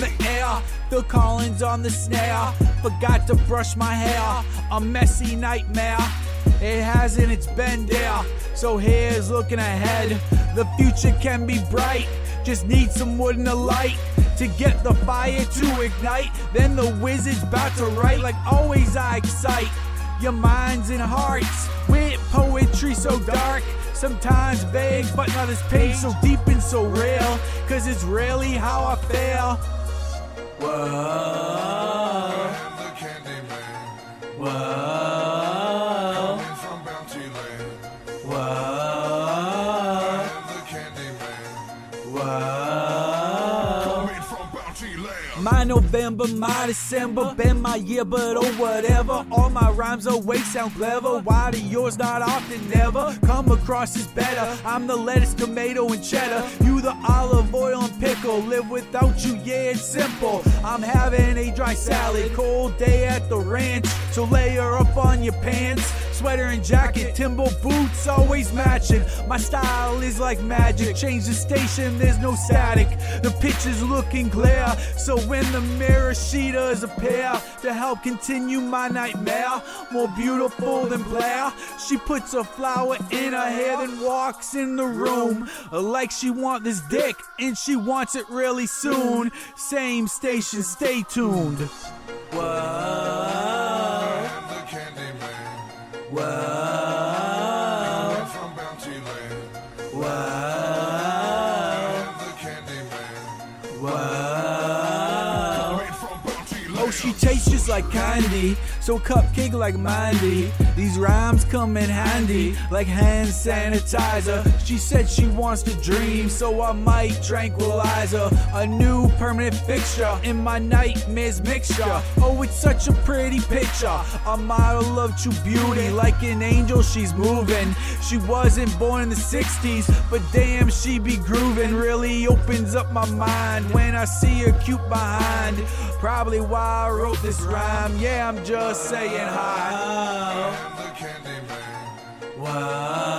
the air. Phil Collins on the snare. Forgot to brush my hair. A messy nightmare. It hasn't, it's been there. So here's looking ahead. The future can be bright. Just need some wood and a light to get the fire to ignite. Then the wizard's about to write. Like always, I excite your minds and hearts with poetry so dark. Sometimes vague, but not as pain so deep and so real. Cause it's really how I feel. Whoa. the candy man. Whoa. My November, my December, been my year, but oh whatever. All my rhymes always sound clever. Why do yours not often never come across as better? I'm the lettuce, tomato, and cheddar. You the olive oil and pickle. Live without you, yeah, it's simple. I'm having a dry salad, cold day at the ranch. So layer up on your pants. Sweater and jacket, timber boots always matching. My style is like magic. Change the station, there's no static. The picture's looking clear. So when the mirror she does appear to help continue my nightmare, more beautiful than Blair. She puts a flower in her hair, then walks in the room like she want this dick and she wants it really soon. Same station, stay tuned. Whoa, whoa, Coming from Bounty Land. whoa, She tastes just like candy, so cupcake like Mandy. These rhymes come in handy, like hand sanitizer. She said she wants to dream, so I might tranquilize her. A new permanent fixture in my nightmares mixture. Oh, it's such a pretty picture. A model of true beauty, like an angel, she's moving. She wasn't born in the 60s, but damn, she be grooving. Really opens up my mind when I see her cute behind. Probably why I wrote this rhyme. Yeah, I'm just saying hi. the candy man. Whoa.